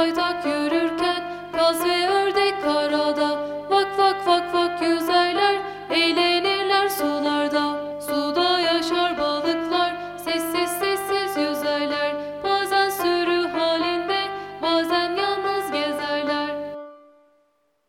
Paytak yürürken kaz ve ördek karada. Vak vak vak vak yüzer